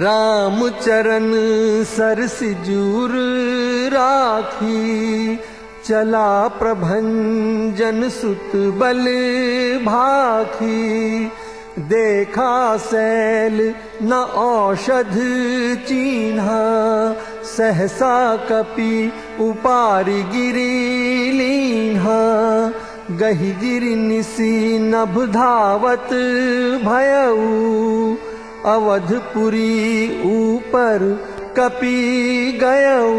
राम चरण सरसिजूर राखी, चला प्रभंजन सुत बल भाखी। देखा सैल न औषध चीन्हा, सहसा कपि उपारि गिरी लीन्हा। गही गिरि निसी नभ धावत भयऊ। अवधपुरी ऊपर कपि गयऊ।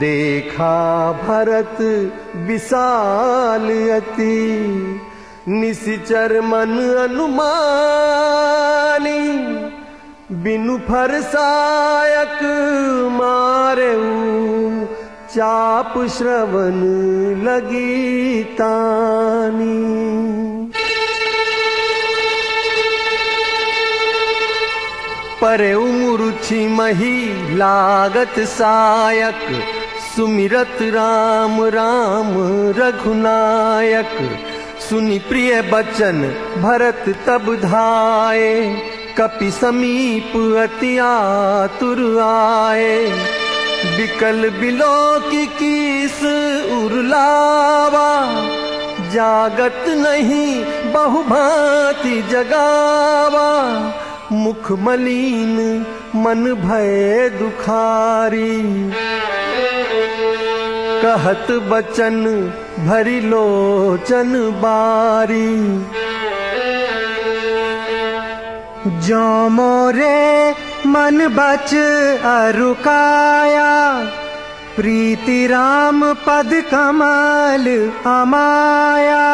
देखा भरत विशाल अति निशिचर मन अनुमानी बिनु फरसायक मारेऊ। चाप श्रवण लगी तानी। परे उमुरुचि मही लागत सायक सुमिरत राम राम रघुनायक। सुनि प्रिय बचन भरत तब धाये कपि समीप अति आतुर आए बिकल बिलो की कीस उरलावा, जागत नहीं बहुभांति जगावा। मुख मलिन मन भय दुखारी। कहत बचन भरी लोचन बारी। मन बच अरुकाया प्रीति राम पद कमल अमाया।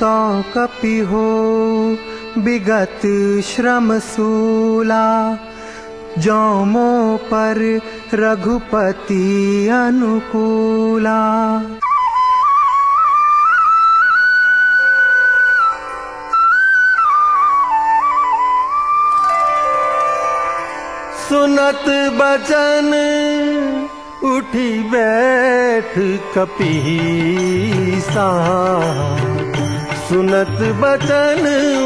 तो कपि हो विगत श्रम सूला जोमो पर रघुपति अनुकूला सुनत बचन, उठी बैठ कपीसा। सुनत बचन,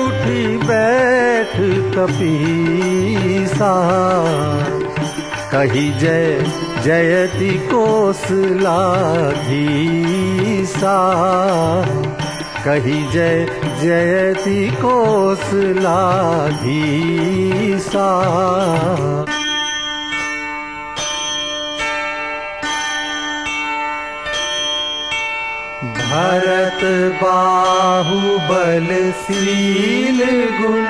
उठी बैठ कपीसा। कही जय, जयति कोसलाधीसा। कही जय, जयति कोसलाधीसा। भरत बाहुबलशील गुण।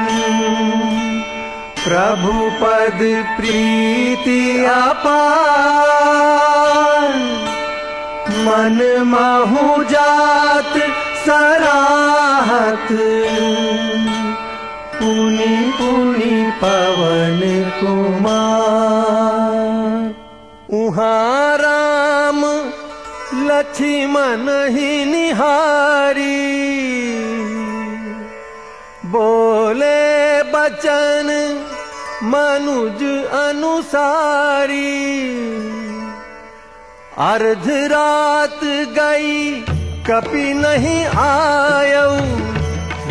प्रभु पद प्रीति अपार। मन महु जात सराहत। पुनि पुनि पवन कुमार। उहाँ राम लक्ष्मण ही निहारी। बोले बचन मनुज अनुसारी। अर्ध रात गई, कपि नहीं आयऊ।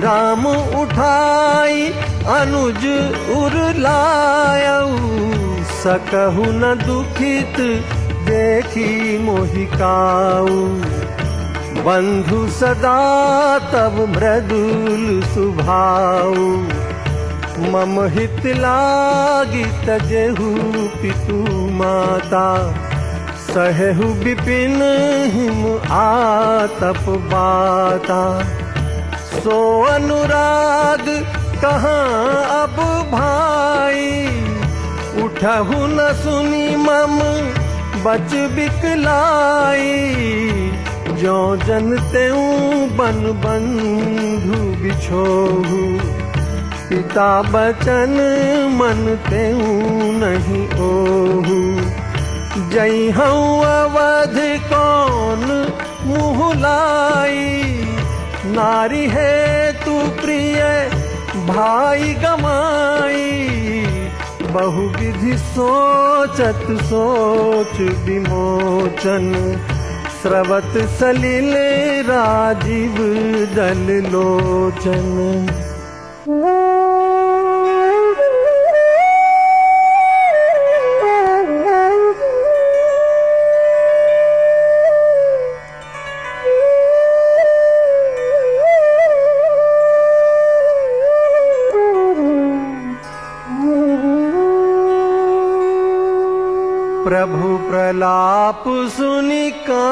राम उठाई, अनुज उरलायऊ सकहु न दुखित देखी मोहिकाऊ। बंधु सदा तब मृदुल सुभाऊ। मम हित लागी तजेहु पितु माता। सहु विपिन हिम आतप बाता। सो अनुराग कहाँ अब भाई? उठहु न सुनी मम बच बिकलाई, जो जनते बन बंधु बिछोहू। पिता बचन मनते नहीं ओहू। जई हूँ अवध कौन मुहलाई नारी है तू प्रिय, भाई गमाई। बहुविधि सोचत सोच विमोचन। स्रवत सलिल राजीव दल लोचन प्रभु प्रलाप सुनि कान।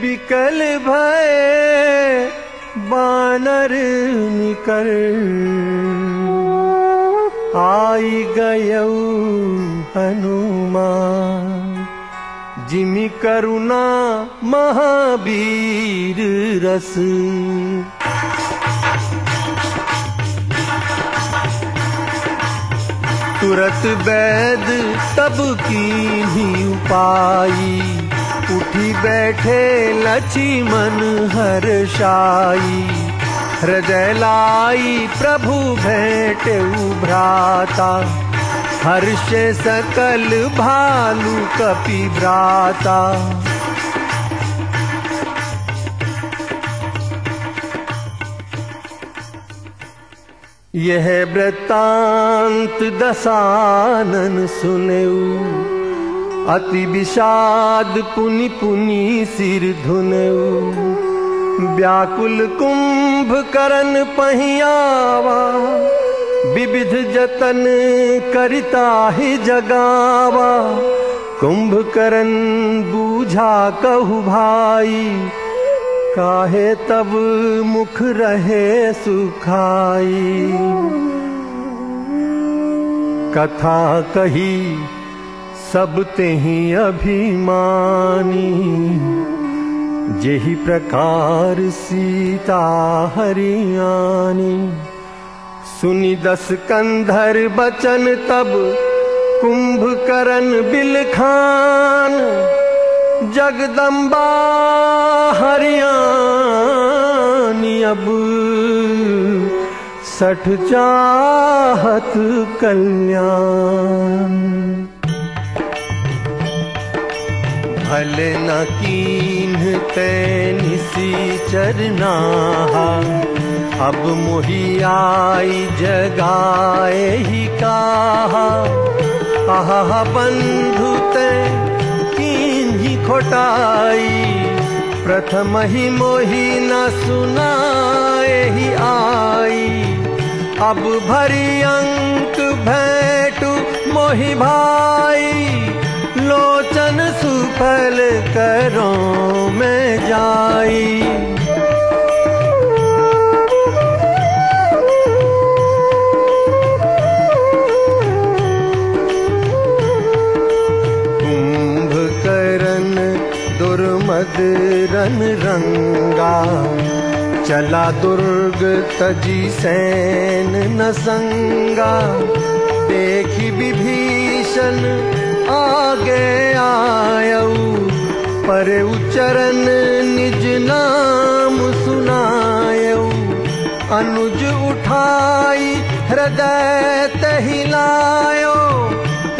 बिकल भय बानर निकर। आई गयऊ हनुमान। जिमि करुणा महावीर रस तुरत वैद तब की ही उपाई। उठी बैठे लक्ष्मण हर्षाई। हृदय लाई प्रभु भेंट भ्राता हर्ष सकल भालू कपि भ्राता। यह वृत्तांत दसानन सुनेऊ। अति विषाद पुनि पुनि सिर धुनेऊ। व्याकुल कुंभ करन पहियावा। विविध जतन करिता ही जगावा। कुंभकर्ण बूझा कहु भाई काहे तब मुख रहे सुखाई। कथा कही, सब तेहि अभिमानी। जेहि प्रकार सीता हरियाणी सुनि दस कंधर बचन तब कुंभकरण बिलखान। जगदम्बा हरियाणी अब सठ चाहत कल्याण। भले न कीन्ह निसी चरनाहा, अब मोही आई जगाए ही कहा। बंधु ते कीन्ही खोटाई प्रथम ही मोही न सुनाए ही आई। अब भरी अंक भेंटू मोहि भाई। लोचन सुफल करो में जाई। दुर्मद रन रंगा चला दुर्ग तजी सैन न संगा देखी विभीषण आगे आयऊ पर उचरन निज नाम सुनायऊ। अनुज उठाई हृदय तहिलायो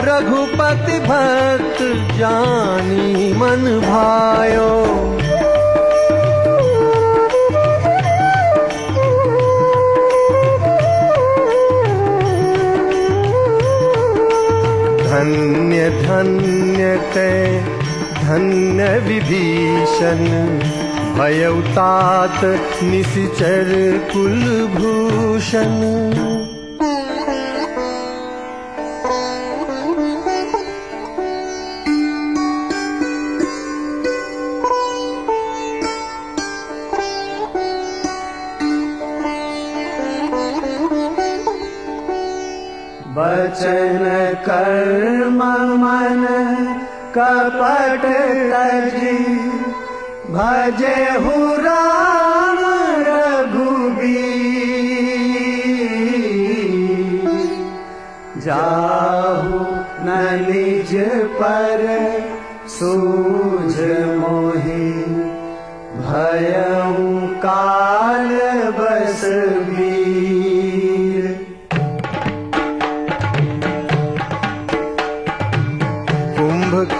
रघुपति भक्त जानी मन भायो। धन्य धन्य ते धन्य विभीषण भयउतात निशिचर कुलभूषण मन कपट तजी। भजे हु राम रघुबीर। जाहु न निज पर सूझ मोहि। भयहु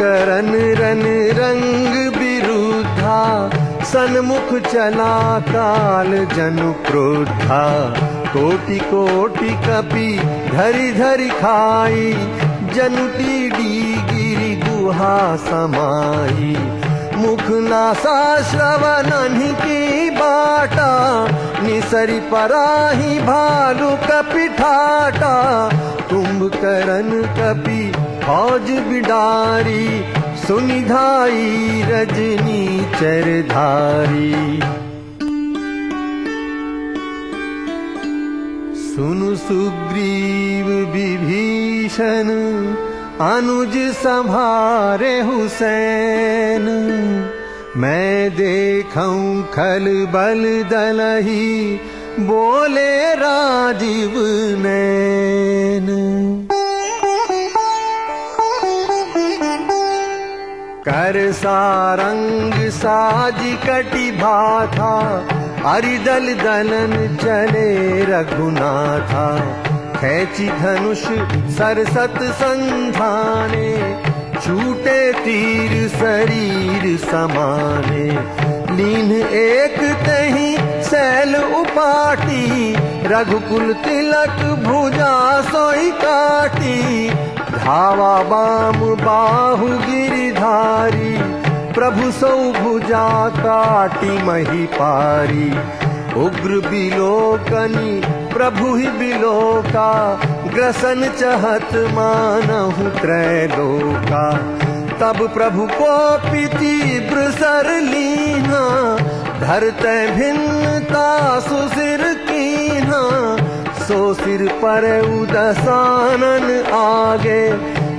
कुंभकर्ण रन रंग विरुद्धा, सन्मुख चला काल जनु क्रोधा। कोटि कोटि कपि धरि धरि खाई, जनुटी डी गिरि गुहा समाई। मुख नासा श्रवण की बाटा, निसरी पराही भालू कपि ठाटा। कुंभकर्ण कपि फौज बिडारी सुनिधाई रजनी चरधारी। सुनु सुग्रीव विभीषण अनुज संभारे हुसैन। मैं देखूं खल बल दलही बोले राजीव नैन कर सारंग साज कटि भाथा अरिदल दलन चले रघुनाथा। खेची धनुष सरसत संधाने छूटे तीर शरीर समाने। लीन एक तही सैल उपाटी रघुकुल तिलक भुजा सोई काटी धावा बाम बाहु गिरिधारी, प्रभु सौ भुजा काटी मही पारी। उग्र बिलोकनी, प्रभु ही बिलोका, ग्रसन चहत मानहु त्रैलोका। तब प्रभु को तीव्र सर लीना, धरते भिन्नता सुसिर कीना। सो सिर पर उदसानन आगे,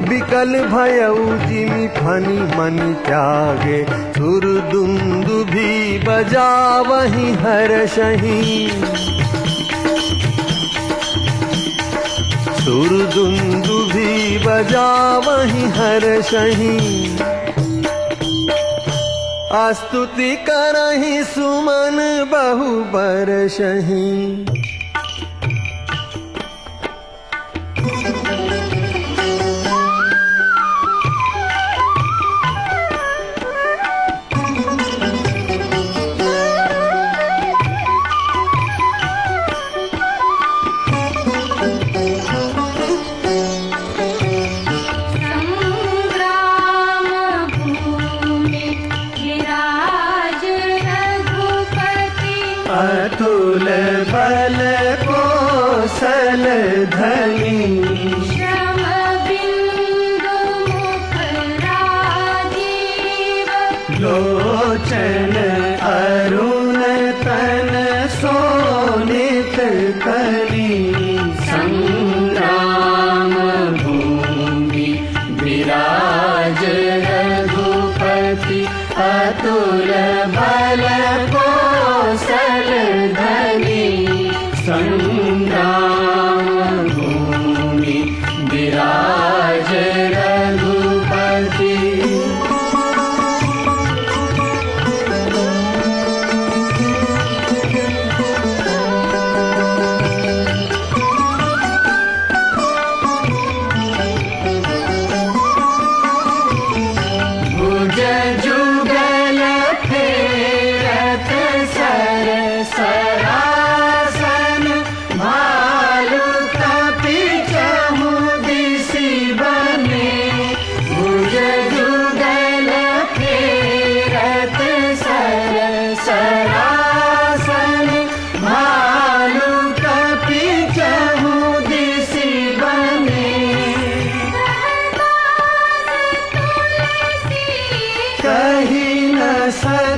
विकल भयउ जिमि फनी मन त्यागे। सुर दुंदु भी बजा वही हर सही सुर दुंदु भी बजा वही हर सही अस्तुति करही सुमन बहु बरसही धनी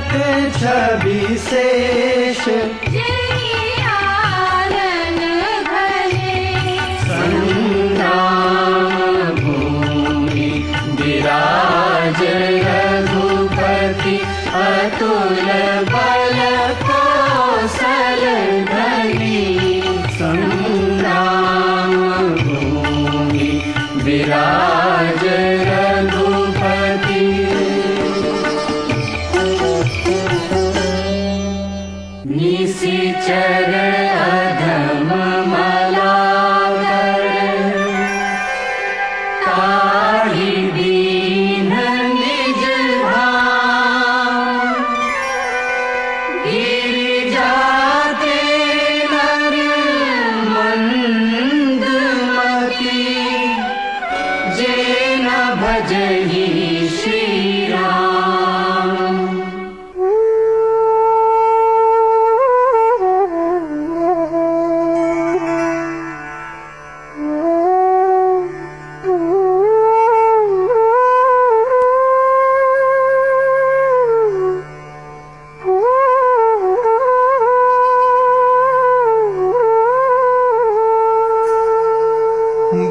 सक छवि शेष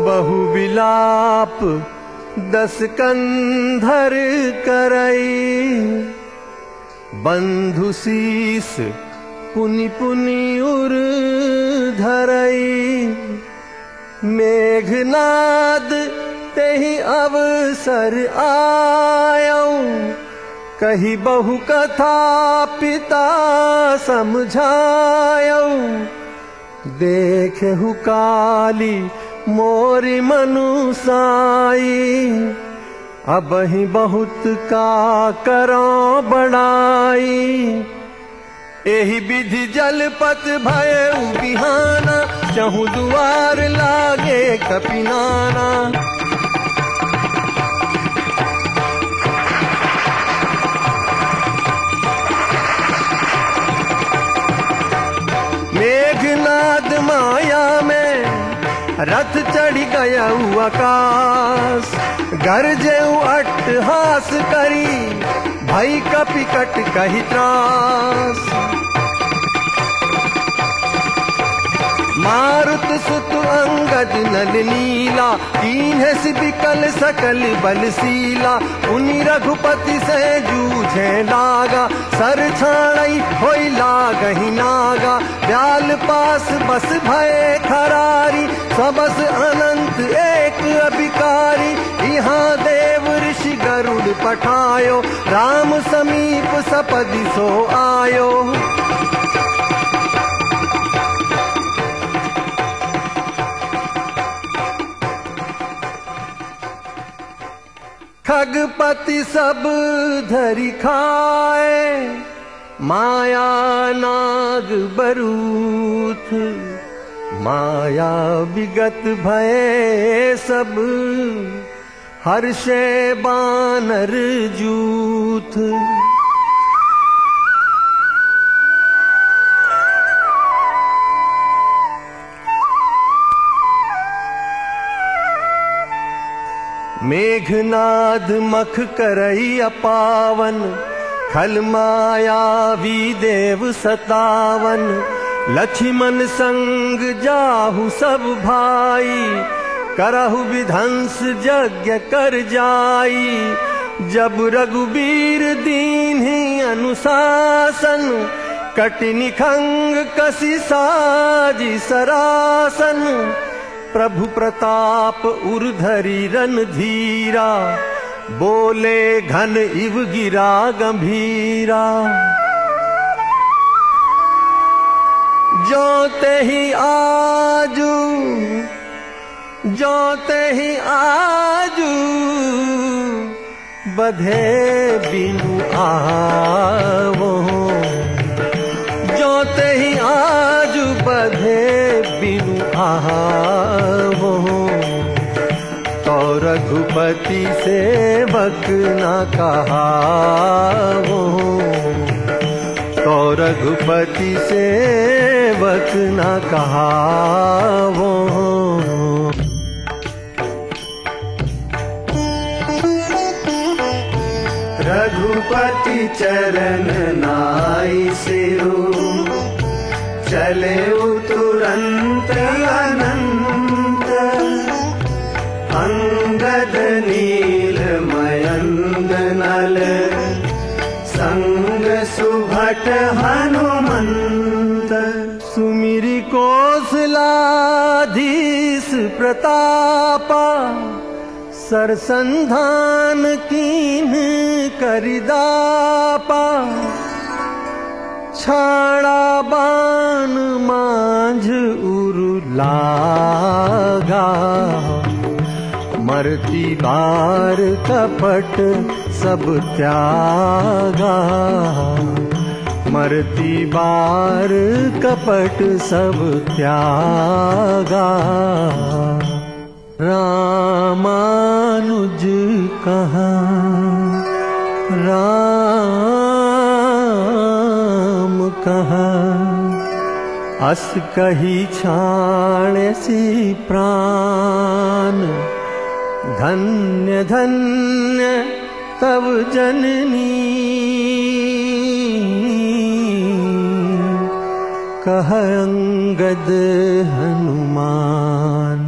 बहु विलाप, दस कंधर करई। बंधु शीस, पुनि पुनि उर धरई। मेघनाद, तेहि अवसर आयो। कही बहु कथा पिता समझायो। देखहु काली मोरी मनुसाई। अब ही बहुत का करो बड़ाई एही विधि जलपत भय बिहाना चहु दुआर लागे कपिनाना। रथ चढ़ गया आकाश गरजे अट्टहास करी, भई कपिकट कही त्रास। मारुत सुत अंगद नल नीला कीन बिकल सकल बलशीला उनि रघुपति से जूझे लागा सर छाणई होई लागही नागा। ब्याल पास बस भय खरारी सबस अनंत एक अभिकारी। यहाँ देव ऋषि गरुड़ पठायो। राम समीप सपदि सो आयो। खगपति सब धरि खाए। माया नाग बरूथ। माया विगत भय सब हर्षे बानर जूथ। मेघनाद मख करई अपावन खल मायावी देव सतावन लक्ष्मण संग जाहु सब भाई, करहु विध्वंस यज्ञ कर जाई। जब रघुबीर दीन ही अनुशासन कटि खंग कसी साजी सरासन। प्रभु प्रताप उर्धरी रन धीरा, बोले घन इव गिरा गंभीरा। जोते ही आजू, जोते ही आजू, बधे बिनु आवो। जोते ही आज, बधे बिनु आवो। तो रघुपति सेवक न कहावो। तो रघुपति कहावो रघुपति चरण नाई सिरु चले तुरंत अनंत। अंगद नील मयंद नल संग सुभट हनुमंत कौशलाधीश प्रतापा सरसंधान कीन करिदापा। छाड़ा बान मांझ उरु लागा मरती बार कपट सब त्यागा मरती बार कपट सब त्यागा। रामानुज कहाँ राम कहाँ अस कही छाण सी प्राण। धन्य धन्य तब जननी अंगद हनुमान